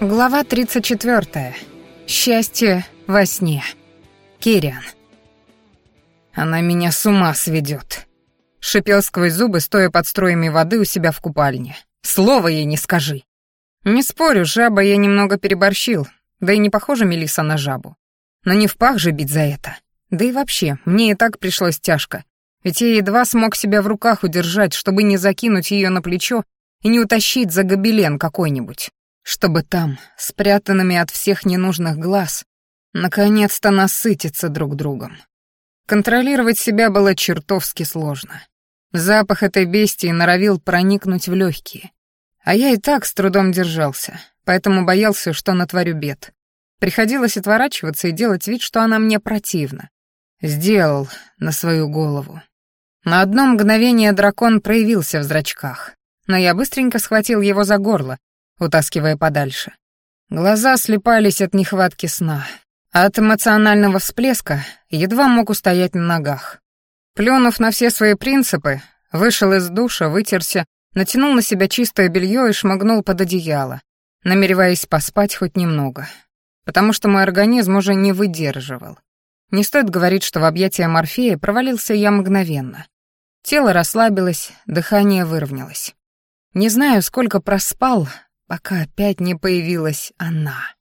Глава 34. Счастье во сне. Кириан. «Она меня с ума сведет. шипел сквозь зубы, стоя под строями воды у себя в купальне. «Слова ей не скажи!» «Не спорю, жаба я немного переборщил, да и не похожа Мелиса на жабу. Но не в пах же бить за это. Да и вообще, мне и так пришлось тяжко, ведь я едва смог себя в руках удержать, чтобы не закинуть ее на плечо и не утащить за гобелен какой-нибудь чтобы там, спрятанными от всех ненужных глаз, наконец-то насытиться друг другом. Контролировать себя было чертовски сложно. Запах этой бестии норовил проникнуть в легкие. А я и так с трудом держался, поэтому боялся, что натворю бед. Приходилось отворачиваться и делать вид, что она мне противна. Сделал на свою голову. На одно мгновение дракон проявился в зрачках, но я быстренько схватил его за горло, утаскивая подальше. Глаза слепались от нехватки сна. От эмоционального всплеска едва мог устоять на ногах. Плюнув на все свои принципы, вышел из душа, вытерся, натянул на себя чистое белье и шмыгнул под одеяло, намереваясь поспать хоть немного, потому что мой организм уже не выдерживал. Не стоит говорить, что в объятия морфея провалился я мгновенно. Тело расслабилось, дыхание выровнялось. Не знаю, сколько проспал, пока опять не появилась она.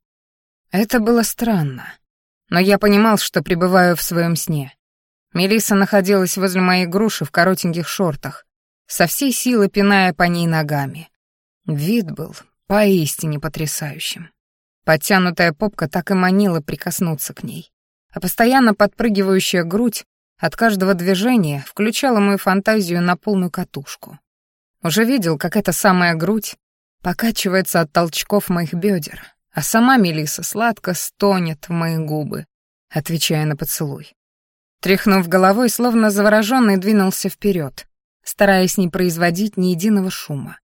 Это было странно, но я понимал, что пребываю в своем сне. Мелиса находилась возле моей груши в коротеньких шортах, со всей силы пиная по ней ногами. Вид был поистине потрясающим. Подтянутая попка так и манила прикоснуться к ней. А постоянно подпрыгивающая грудь от каждого движения включала мою фантазию на полную катушку. Уже видел, как эта самая грудь покачивается от толчков моих бедер, а сама Мелиса сладко стонет в мои губы, отвечая на поцелуй. Тряхнув головой, словно завороженный, двинулся вперед, стараясь не производить ни единого шума.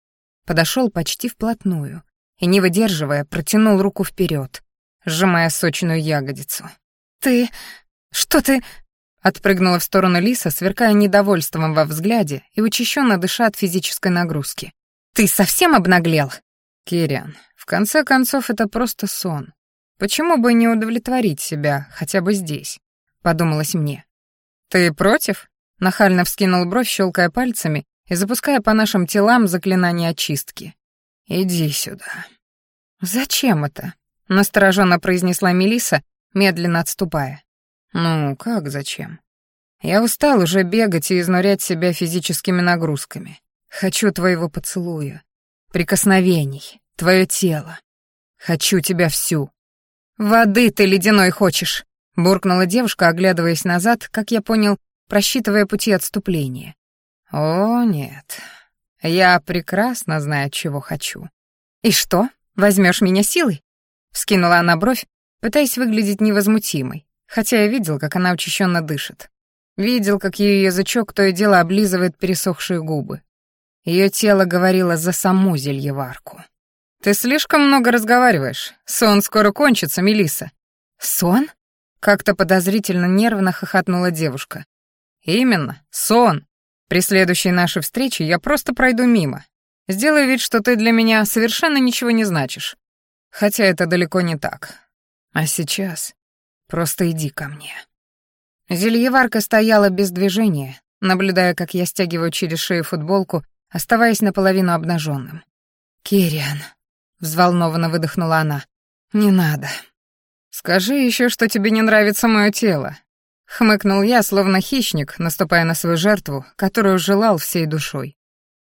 Подошел почти вплотную и, не выдерживая, протянул руку вперед, сжимая сочную ягодицу. «Ты... что ты...» Отпрыгнула в сторону Лиса, сверкая недовольством во взгляде и учащенно дыша от физической нагрузки. Ты совсем обнаглел?» «Кириан, в конце концов, это просто сон. Почему бы не удовлетворить себя хотя бы здесь?» — подумалось мне. «Ты против?» — нахально вскинул бровь, щелкая пальцами и запуская по нашим телам заклинание очистки. «Иди сюда». «Зачем это?» — настороженно произнесла Мелиса, медленно отступая. «Ну, как зачем? Я устал уже бегать и изнурять себя физическими нагрузками. Хочу твоего поцелуя, прикосновений, твое тело. Хочу тебя всю. Воды ты ледяной хочешь, буркнула девушка, оглядываясь назад, как я понял, просчитывая пути отступления. О, нет. Я прекрасно знаю, чего хочу. И что? Возьмешь меня силой? Вскинула она бровь, пытаясь выглядеть невозмутимой, хотя я видел, как она учащенно дышит. Видел, как ее язычок то и дело облизывает пересохшие губы. Ее тело говорило за саму зельеварку. «Ты слишком много разговариваешь. Сон скоро кончится, Мелиса. «Сон?» — как-то подозрительно нервно хохотнула девушка. «Именно, сон. При следующей нашей встрече я просто пройду мимо. Сделаю вид, что ты для меня совершенно ничего не значишь. Хотя это далеко не так. А сейчас просто иди ко мне». Зельеварка стояла без движения, наблюдая, как я стягиваю через шею футболку оставаясь наполовину обнаженным. «Кириан», — взволнованно выдохнула она, — «не надо». «Скажи еще, что тебе не нравится мое тело», — хмыкнул я, словно хищник, наступая на свою жертву, которую желал всей душой.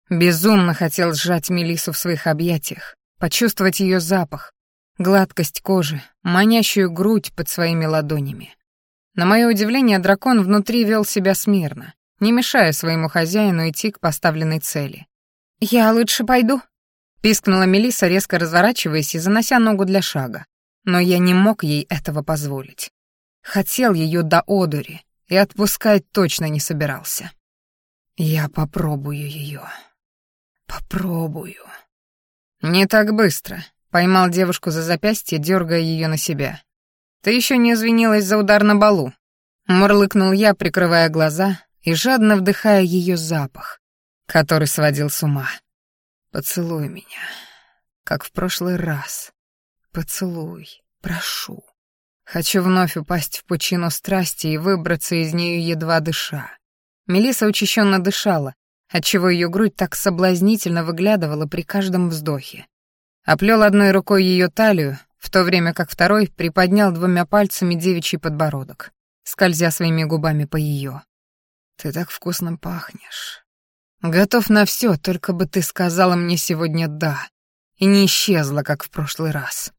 Безумно хотел сжать Мелису в своих объятиях, почувствовать ее запах, гладкость кожи, манящую грудь под своими ладонями. На мое удивление, дракон внутри вел себя смирно не мешая своему хозяину идти к поставленной цели. «Я лучше пойду», — пискнула Мелиса, резко разворачиваясь и занося ногу для шага. Но я не мог ей этого позволить. Хотел ее до одури и отпускать точно не собирался. Я попробую ее. Попробую. Не так быстро. Поймал девушку за запястье, дергая ее на себя. Ты еще не извинилась за удар на балу. Мурлыкнул я, прикрывая глаза, и жадно вдыхая ее запах, который сводил с ума. «Поцелуй меня, как в прошлый раз. Поцелуй, прошу. Хочу вновь упасть в пучину страсти и выбраться из нее едва дыша». Мелиса учащенно дышала, отчего ее грудь так соблазнительно выглядывала при каждом вздохе. Оплел одной рукой ее талию, в то время как второй приподнял двумя пальцами девичий подбородок, скользя своими губами по ее. Ты так вкусно пахнешь. Готов на все, только бы ты сказала мне сегодня «да» и не исчезла, как в прошлый раз.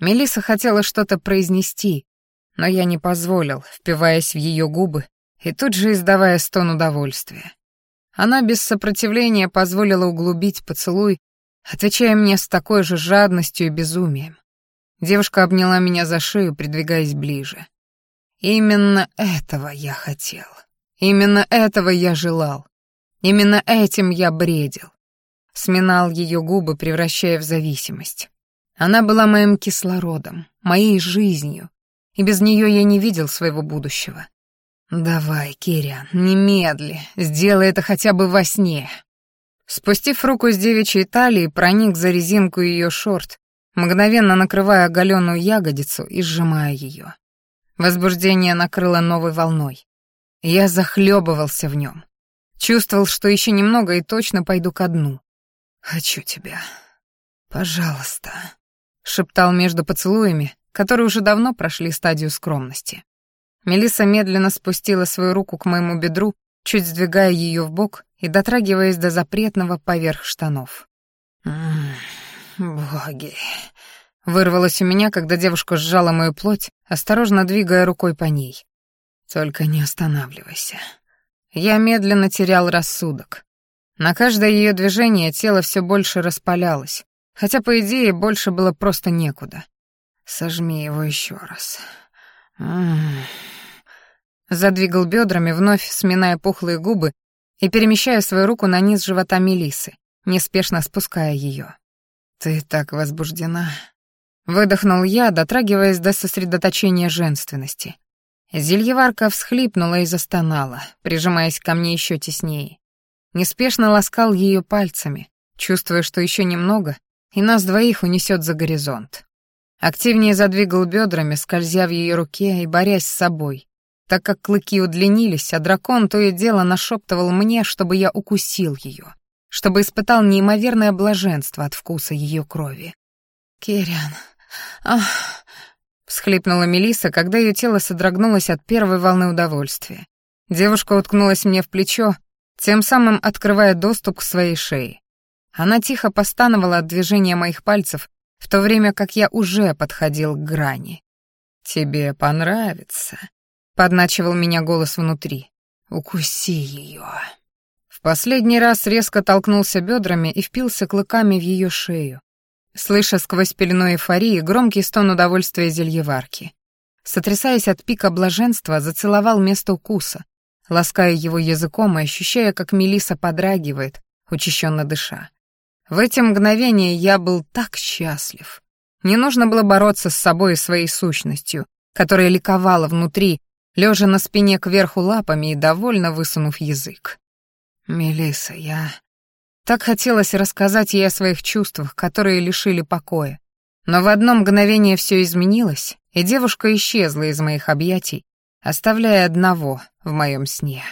Мелиса хотела что-то произнести, но я не позволил, впиваясь в ее губы и тут же издавая стон удовольствия. Она без сопротивления позволила углубить поцелуй, отвечая мне с такой же жадностью и безумием. Девушка обняла меня за шею, придвигаясь ближе. Именно этого я хотел. Именно этого я желал. Именно этим я бредил. Сминал ее губы, превращая в зависимость. Она была моим кислородом, моей жизнью, и без нее я не видел своего будущего. «Давай, Кириан, немедли, сделай это хотя бы во сне». Спустив руку с девичьей талии, проник за резинку ее шорт, мгновенно накрывая оголенную ягодицу и сжимая ее. Возбуждение накрыло новой волной. Я захлебывался в нем. Чувствовал, что еще немного и точно пойду ко дну. «Хочу тебя. Пожалуйста», — шептал между поцелуями, которые уже давно прошли стадию скромности. Мелиса медленно спустила свою руку к моему бедру, чуть сдвигая ее в бок и дотрагиваясь до запретного поверх штанов. «М «Боги!» — вырвалось у меня, когда девушка сжала мою плоть, осторожно двигая рукой по ней. Только не останавливайся. Я медленно терял рассудок. На каждое ее движение тело все больше распалялось, хотя, по идее, больше было просто некуда. Сожми его еще раз. Задвигал бедрами, вновь сминая пухлые губы и перемещая свою руку на низ живота Милисы, неспешно спуская ее. Ты так возбуждена. Выдохнул я, дотрагиваясь до сосредоточения женственности. Зельеварка всхлипнула и застонала, прижимаясь ко мне еще теснее. Неспешно ласкал ее пальцами, чувствуя, что еще немного, и нас двоих унесет за горизонт. Активнее задвигал бедрами, скользя в ее руке и борясь с собой, так как клыки удлинились, а дракон то и дело нашептывал мне, чтобы я укусил ее, чтобы испытал неимоверное блаженство от вкуса ее крови. «Керриан, ах!» всхлипнула Мелиса, когда ее тело содрогнулось от первой волны удовольствия. Девушка уткнулась мне в плечо, тем самым открывая доступ к своей шее. Она тихо постановала от движения моих пальцев, в то время как я уже подходил к грани. «Тебе понравится», — подначивал меня голос внутри. «Укуси ее». В последний раз резко толкнулся бедрами и впился клыками в ее шею, слыша сквозь пелену эйфории громкий стон удовольствия зельеварки. Сотрясаясь от пика блаженства, зацеловал место укуса, лаская его языком и ощущая, как Мелиса подрагивает, учащенно дыша. В эти мгновения я был так счастлив. Не нужно было бороться с собой и своей сущностью, которая ликовала внутри, лежа на спине кверху лапами и довольно высунув язык. Мелиса, я так хотелось рассказать ей о своих чувствах, которые лишили покоя. Но в одно мгновение все изменилось, и девушка исчезла из моих объятий, оставляя одного в моем сне.